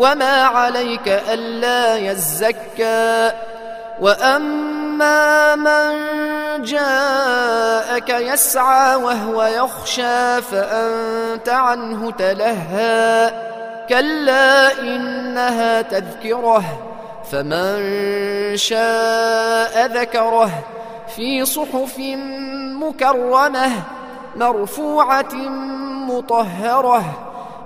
وما عليك ألا يزكى وأما من جاءك يسعى وهو يخشى فأنت عنه تلهى كلا إنها تذكره فمن شاء ذكره في صحف مكرمة مرفوعة مطهرة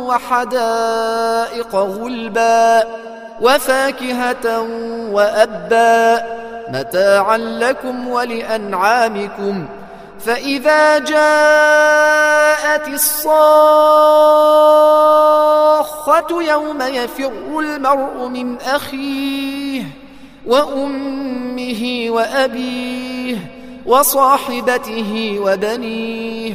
وحدائق غلبا وفاكهة وأبا متاعا لكم ولأنعامكم فإذا جاءت الصاخة يوم يفر المرء من أخيه وأمه وأبيه وصاحبته وبنيه